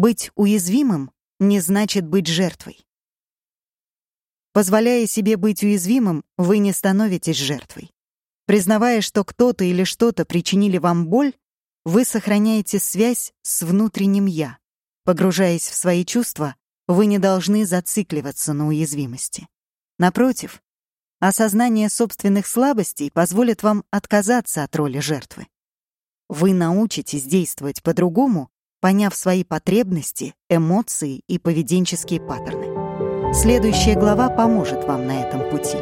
Быть уязвимым не значит быть жертвой. Позволяя себе быть уязвимым, вы не становитесь жертвой. Признавая, что кто-то или что-то причинили вам боль, вы сохраняете связь с внутренним «я». Погружаясь в свои чувства, вы не должны зацикливаться на уязвимости. Напротив, осознание собственных слабостей позволит вам отказаться от роли жертвы. Вы научитесь действовать по-другому, поняв свои потребности, эмоции и поведенческие паттерны. Следующая глава поможет вам на этом пути.